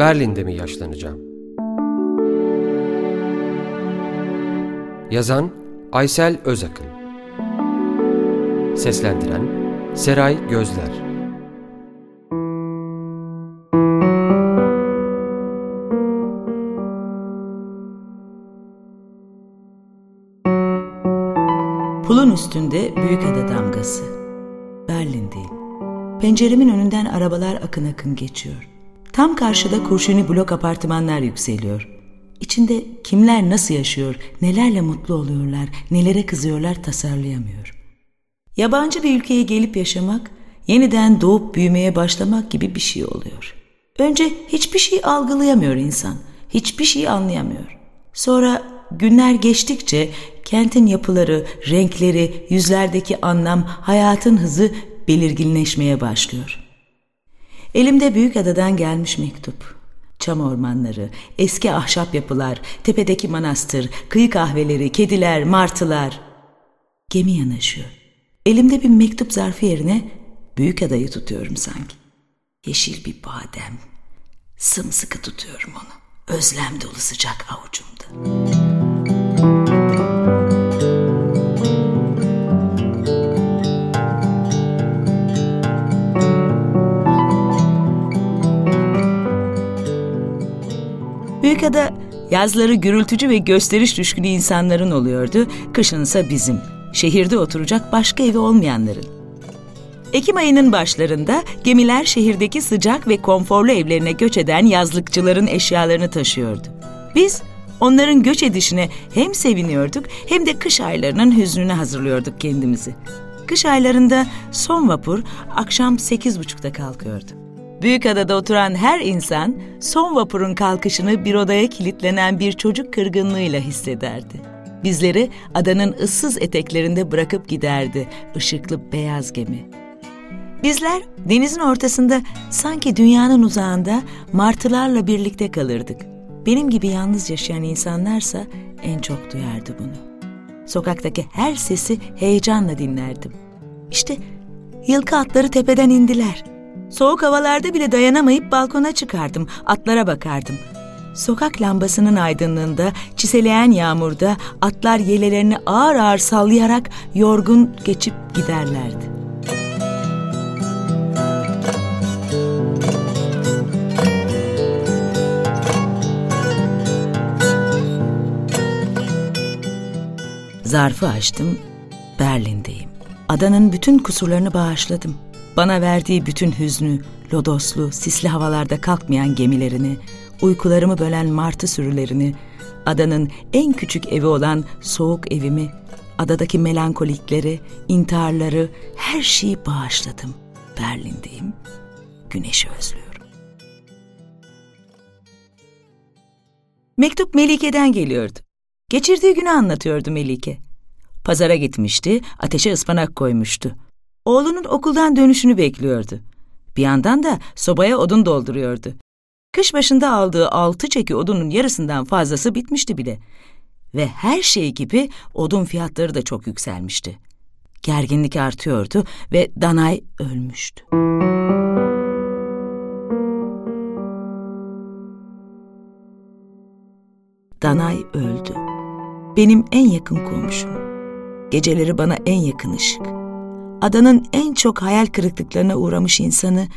Berlin'de mi yaşlanacağım? Yazan Aysel Özakın Seslendiren Seray Gözler Pulun üstünde büyük ada damgası. Berlin'deyim. Penceremin önünden arabalar akın akın geçiyor. Tam karşıda kurşuni blok apartmanlar yükseliyor. İçinde kimler nasıl yaşıyor, nelerle mutlu oluyorlar, nelere kızıyorlar tasarlayamıyor. Yabancı bir ülkeye gelip yaşamak, yeniden doğup büyümeye başlamak gibi bir şey oluyor. Önce hiçbir şey algılayamıyor insan, hiçbir şey anlayamıyor. Sonra günler geçtikçe kentin yapıları, renkleri, yüzlerdeki anlam, hayatın hızı belirginleşmeye başlıyor. Elimde büyük adadan gelmiş mektup. Çam ormanları, eski ahşap yapılar, tepedeki manastır, kıyı kahveleri, kediler, martılar. Gemi yanaşıyor. Elimde bir mektup zarfı yerine büyük adayı tutuyorum sanki. Yeşil bir badem. Sımsıkı tutuyorum onu. Özlem dolu sıcak avucumda. Büyükada yazları gürültücü ve gösteriş düşkünü insanların oluyordu, kışınsa bizim, şehirde oturacak başka evi olmayanların. Ekim ayının başlarında gemiler şehirdeki sıcak ve konforlu evlerine göç eden yazlıkçıların eşyalarını taşıyordu. Biz onların göç edişine hem seviniyorduk hem de kış aylarının hüznüne hazırlıyorduk kendimizi. Kış aylarında son vapur akşam sekiz buçukta kalkıyordu. Büyükada'da oturan her insan son vapurun kalkışını bir odaya kilitlenen bir çocuk kırgınlığıyla hissederdi. Bizleri adanın ıssız eteklerinde bırakıp giderdi ışıklı beyaz gemi. Bizler denizin ortasında sanki dünyanın uzağında martılarla birlikte kalırdık. Benim gibi yalnız yaşayan insanlarsa en çok duyardı bunu. Sokaktaki her sesi heyecanla dinlerdim. İşte yılkı atları tepeden indiler. Soğuk havalarda bile dayanamayıp balkona çıkardım, atlara bakardım. Sokak lambasının aydınlığında, çiseleyen yağmurda atlar yelelerini ağır ağır sallayarak yorgun geçip giderlerdi. Zarfı açtım, Berlin'deyim. Adanın bütün kusurlarını bağışladım. Bana verdiği bütün hüznü, lodoslu, sisli havalarda kalkmayan gemilerini, uykularımı bölen martı sürülerini, adanın en küçük evi olan soğuk evimi, adadaki melankolikleri, intiharları, her şeyi bağışladım. Berlin'deyim, güneşi özlüyorum. Mektup Melike'den geliyordu. Geçirdiği günü anlatıyordu Melike. Pazara gitmişti, ateşe ıspanak koymuştu. Oğlunun okuldan dönüşünü bekliyordu. Bir yandan da sobaya odun dolduruyordu. Kış başında aldığı altı çeki odunun yarısından fazlası bitmişti bile. Ve her şey gibi odun fiyatları da çok yükselmişti. Gerginlik artıyordu ve Danay ölmüştü. Danay öldü. Benim en yakın komşum. Geceleri bana en yakın ışık adanın en çok hayal kırıklıklarına uğramış insanı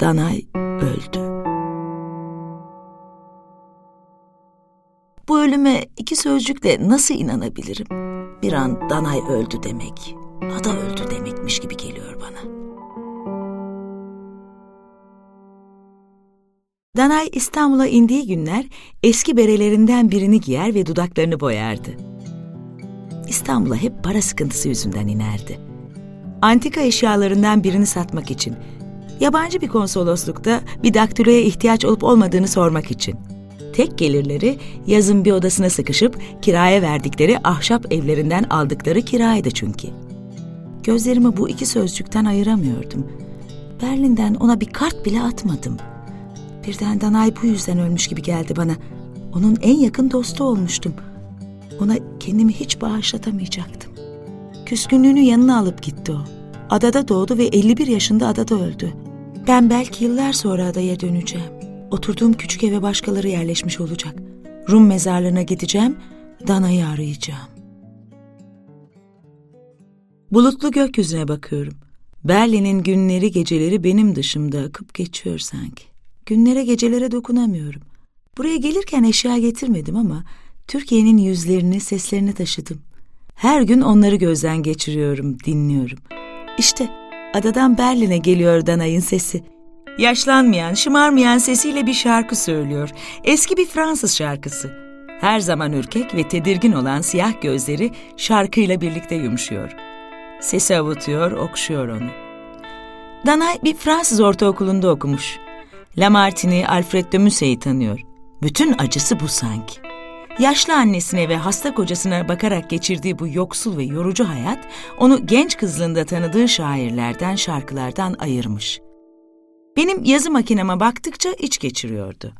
Danay öldü. Bu ölüme iki sözcükle nasıl inanabilirim? Bir an Danay öldü demek, ada öldü demekmiş gibi geliyor bana. Danay İstanbul'a indiği günler eski berelerinden birini giyer ve dudaklarını boyardı. İstanbul'a hep para sıkıntısı yüzünden inerdi antika eşyalarından birini satmak için. Yabancı bir konsoloslukta bir daktiloya ihtiyaç olup olmadığını sormak için. Tek gelirleri yazın bir odasına sıkışıp kiraya verdikleri ahşap evlerinden aldıkları kiraydı çünkü. Gözlerimi bu iki sözcükten ayıramıyordum. Berlin'den ona bir kart bile atmadım. Birden Danay bu yüzden ölmüş gibi geldi bana. Onun en yakın dostu olmuştum. Ona kendimi hiç bağışlatamayacaktım. Küskünlüğünü yanına alıp gitti o. Adada doğdu ve 51 yaşında adada öldü. Ben belki yıllar sonra adaya döneceğim. Oturduğum küçük eve başkaları yerleşmiş olacak. Rum mezarlığına gideceğim, Dana'yı arayacağım. Bulutlu gökyüzüne bakıyorum. Berlin'in günleri geceleri benim dışımda akıp geçiyor sanki. Günlere gecelere dokunamıyorum. Buraya gelirken eşya getirmedim ama Türkiye'nin yüzlerini, seslerini taşıdım. Her gün onları gözden geçiriyorum, dinliyorum. İşte adadan Berlin'e geliyor Danay'ın sesi. Yaşlanmayan, şımarmayan sesiyle bir şarkı söylüyor. Eski bir Fransız şarkısı. Her zaman ürkek ve tedirgin olan siyah gözleri şarkıyla birlikte yumuşuyor. Sesi avutuyor, okşuyor onu. Danay bir Fransız ortaokulunda okumuş. Lamartine'i, Alfred de Musset'i tanıyor. Bütün acısı bu sanki. Yaşlı annesine ve hasta kocasına bakarak geçirdiği bu yoksul ve yorucu hayat, onu genç kızlığında tanıdığı şairlerden, şarkılardan ayırmış. Benim yazı makineme baktıkça iç geçiriyordu.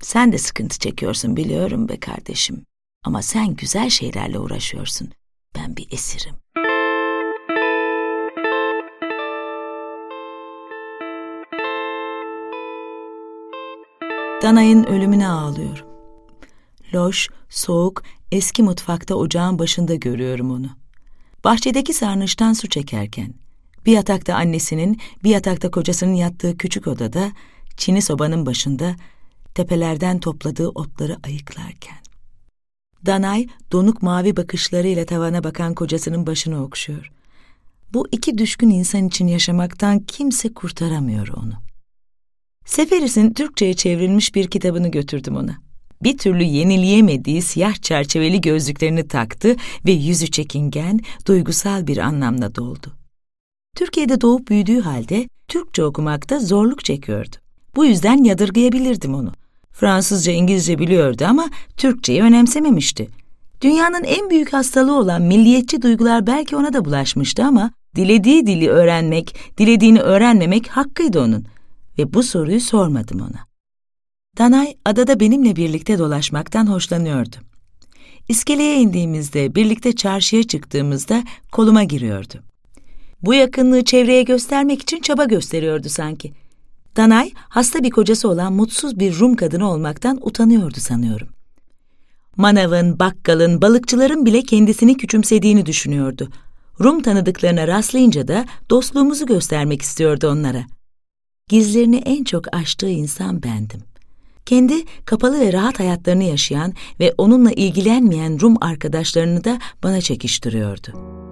Sen de sıkıntı çekiyorsun biliyorum be kardeşim. Ama sen güzel şeylerle uğraşıyorsun. Ben bir esirim. Danay'ın ölümüne ağlıyorum. Loş, soğuk, eski mutfakta ocağın başında görüyorum onu. Bahçedeki sarnıçtan su çekerken, bir yatakta annesinin, bir yatakta kocasının yattığı küçük odada, çini sobanın başında, tepelerden topladığı otları ayıklarken. Danay, donuk mavi bakışlarıyla tavana bakan kocasının başını okşuyor. Bu iki düşkün insan için yaşamaktan kimse kurtaramıyor onu. Seferis'in Türkçe'ye çevrilmiş bir kitabını götürdüm ona. Bir türlü yenileyemediği siyah çerçeveli gözlüklerini taktı ve yüzü çekingen, duygusal bir anlamla doldu. Türkiye'de doğup büyüdüğü halde Türkçe okumakta zorluk çekiyordu. Bu yüzden yadırgayabilirdim onu. Fransızca, İngilizce biliyordu ama Türkçeyi önemsememişti. Dünyanın en büyük hastalığı olan milliyetçi duygular belki ona da bulaşmıştı ama dilediği dili öğrenmek, dilediğini öğrenmemek hakkıydı onun ve bu soruyu sormadım ona. Danay adada benimle birlikte dolaşmaktan hoşlanıyordu. İskeleye indiğimizde, birlikte çarşıya çıktığımızda koluma giriyordu. Bu yakınlığı çevreye göstermek için çaba gösteriyordu sanki. Danay, hasta bir kocası olan mutsuz bir Rum kadını olmaktan utanıyordu sanıyorum. Manavın, bakkalın, balıkçıların bile kendisini küçümsediğini düşünüyordu. Rum tanıdıklarına rastlayınca da dostluğumuzu göstermek istiyordu onlara. Gizlerini en çok aştığı insan bendim. Kendi kapalı ve rahat hayatlarını yaşayan ve onunla ilgilenmeyen Rum arkadaşlarını da bana çekiştiriyordu.''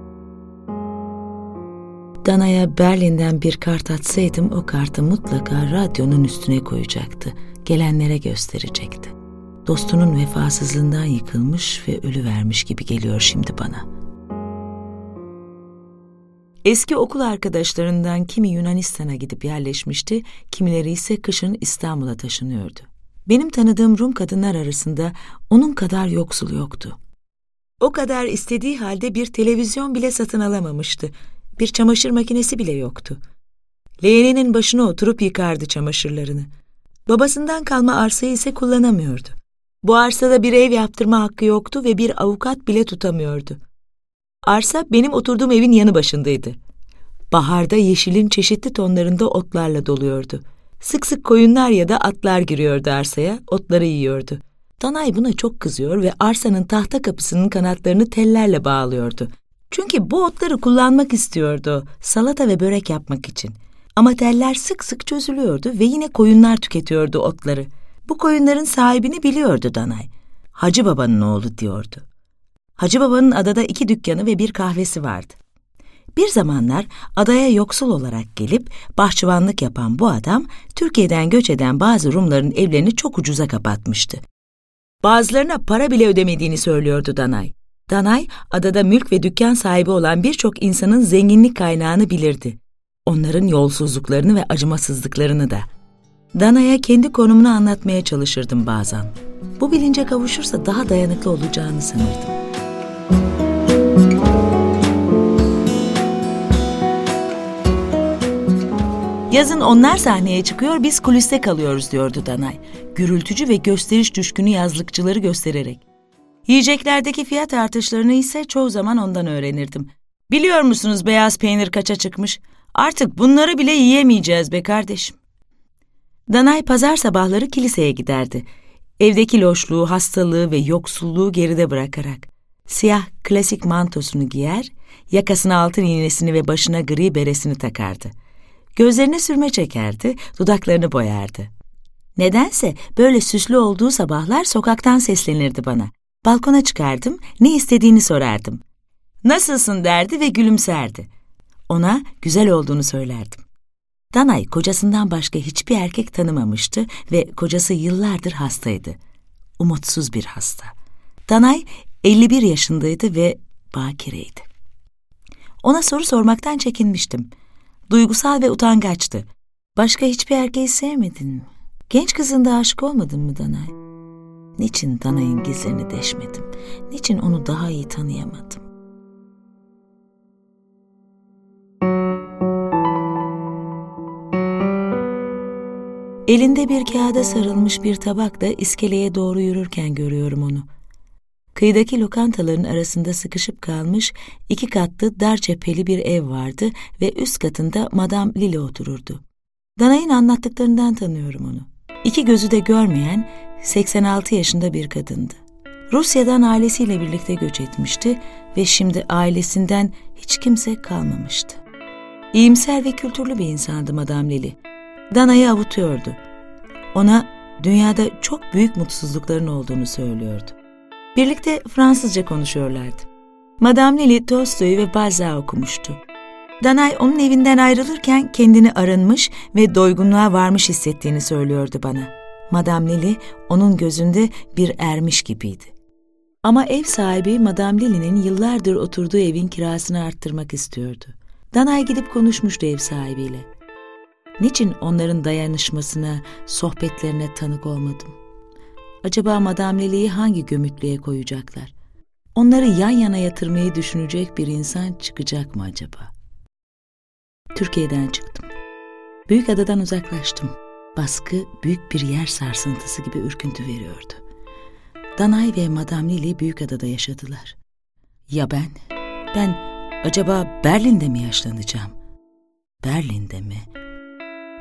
Dana'ya Berlin'den bir kart atsaydım o kartı mutlaka radyonun üstüne koyacaktı. Gelenlere gösterecekti. Dostunun vefasızlığından yıkılmış ve ölü vermiş gibi geliyor şimdi bana. Eski okul arkadaşlarından kimi Yunanistan'a gidip yerleşmişti, kimileri ise kışın İstanbul'a taşınıyordu. Benim tanıdığım Rum kadınlar arasında onun kadar yoksul yoktu. O kadar istediği halde bir televizyon bile satın alamamıştı bir çamaşır makinesi bile yoktu. Leğeninin başına oturup yıkardı çamaşırlarını. Babasından kalma arsayı ise kullanamıyordu. Bu arsada bir ev yaptırma hakkı yoktu ve bir avukat bile tutamıyordu. Arsa benim oturduğum evin yanı başındaydı. Baharda yeşilin çeşitli tonlarında otlarla doluyordu. Sık sık koyunlar ya da atlar giriyordu arsaya, otları yiyordu. Danay buna çok kızıyor ve arsanın tahta kapısının kanatlarını tellerle bağlıyordu. Çünkü bu otları kullanmak istiyordu salata ve börek yapmak için. Ama teller sık sık çözülüyordu ve yine koyunlar tüketiyordu otları. Bu koyunların sahibini biliyordu Danay. Hacı babanın oğlu diyordu. Hacı babanın adada iki dükkanı ve bir kahvesi vardı. Bir zamanlar adaya yoksul olarak gelip bahçıvanlık yapan bu adam, Türkiye'den göç eden bazı Rumların evlerini çok ucuza kapatmıştı. Bazılarına para bile ödemediğini söylüyordu Danay. Danay, adada mülk ve dükkan sahibi olan birçok insanın zenginlik kaynağını bilirdi. Onların yolsuzluklarını ve acımasızlıklarını da. Dana'ya kendi konumunu anlatmaya çalışırdım bazen. Bu bilince kavuşursa daha dayanıklı olacağını sanırdım. Yazın onlar sahneye çıkıyor, biz kuliste kalıyoruz diyordu Danay. Gürültücü ve gösteriş düşkünü yazlıkçıları göstererek. Yiyeceklerdeki fiyat artışlarını ise çoğu zaman ondan öğrenirdim. Biliyor musunuz beyaz peynir kaça çıkmış? Artık bunları bile yiyemeyeceğiz be kardeşim. Danay pazar sabahları kiliseye giderdi. Evdeki loşluğu, hastalığı ve yoksulluğu geride bırakarak. Siyah klasik mantosunu giyer, yakasına altın iğnesini ve başına gri beresini takardı. Gözlerine sürme çekerdi, dudaklarını boyardı. Nedense böyle süslü olduğu sabahlar sokaktan seslenirdi bana. Balkona çıkardım, ne istediğini sorardım. Nasılsın derdi ve gülümserdi. Ona güzel olduğunu söylerdim. Danay kocasından başka hiçbir erkek tanımamıştı ve kocası yıllardır hastaydı. Umutsuz bir hasta. Danay 51 yaşındaydı ve bakireydi. Ona soru sormaktan çekinmiştim. Duygusal ve utangaçtı. Başka hiçbir erkeği sevmedin mi? Genç kızında aşık olmadın mı Danay? Niçin Danay'ın gizlerini deşmedim? Niçin onu daha iyi tanıyamadım? Elinde bir kağıda sarılmış bir tabakla iskeleye doğru yürürken görüyorum onu. Kıyıdaki lokantaların arasında sıkışıp kalmış iki katlı dar cepheli bir ev vardı ve üst katında Madame Lili otururdu. Danay'ın anlattıklarından tanıyorum onu. İki gözü de görmeyen 86 yaşında bir kadındı. Rusya'dan ailesiyle birlikte göç etmişti ve şimdi ailesinden hiç kimse kalmamıştı. İyimser ve kültürlü bir insandı Madame Lili. Dana'yı avutuyordu. Ona dünyada çok büyük mutsuzlukların olduğunu söylüyordu. Birlikte Fransızca konuşuyorlardı. Madame Lili Tolstoy ve Balzac okumuştu. Danay onun evinden ayrılırken kendini arınmış ve doygunluğa varmış hissettiğini söylüyordu bana. Madame Lili onun gözünde bir ermiş gibiydi. Ama ev sahibi Madame Lili'nin yıllardır oturduğu evin kirasını arttırmak istiyordu. Danay gidip konuşmuştu ev sahibiyle. Niçin onların dayanışmasına, sohbetlerine tanık olmadım? Acaba Madame Lili'yi hangi gömütlüğe koyacaklar? Onları yan yana yatırmayı düşünecek bir insan çıkacak mı acaba? Türkiye'den çıktım. Büyük adadan uzaklaştım. Baskı büyük bir yer sarsıntısı gibi ürküntü veriyordu. Danay ve Madame Lili büyük adada yaşadılar. Ya ben? Ben acaba Berlin'de mi yaşlanacağım? Berlin'de mi?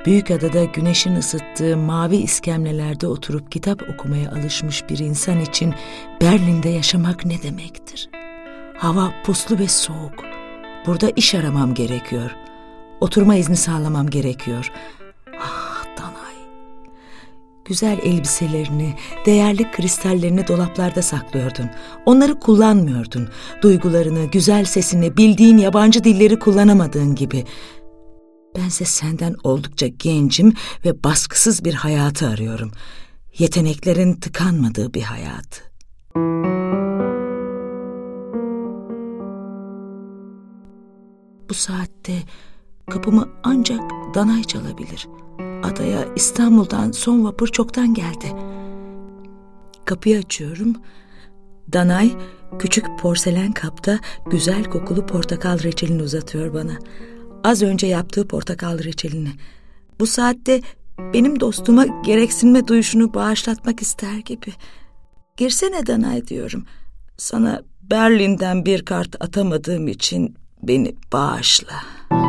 Büyük adada güneşin ısıttığı mavi iskemlelerde oturup kitap okumaya alışmış bir insan için Berlin'de yaşamak ne demektir? Hava puslu ve soğuk. Burada iş aramam gerekiyor. Oturma izni sağlamam gerekiyor. Ah Danay. Güzel elbiselerini, değerli kristallerini dolaplarda saklıyordun. Onları kullanmıyordun. Duygularını, güzel sesini, bildiğin yabancı dilleri kullanamadığın gibi. Bense senden oldukça gencim ve baskısız bir hayatı arıyorum. Yeteneklerin tıkanmadığı bir hayatı. Bu saatte kapımı ancak Danay çalabilir. Adaya İstanbul'dan son vapur çoktan geldi. Kapıyı açıyorum. Danay küçük porselen kapta güzel kokulu portakal reçelini uzatıyor bana. Az önce yaptığı portakal reçelini. Bu saatte benim dostuma gereksinme duyuşunu bağışlatmak ister gibi. Girsene Danay diyorum. Sana Berlin'den bir kart atamadığım için beni bağışla.''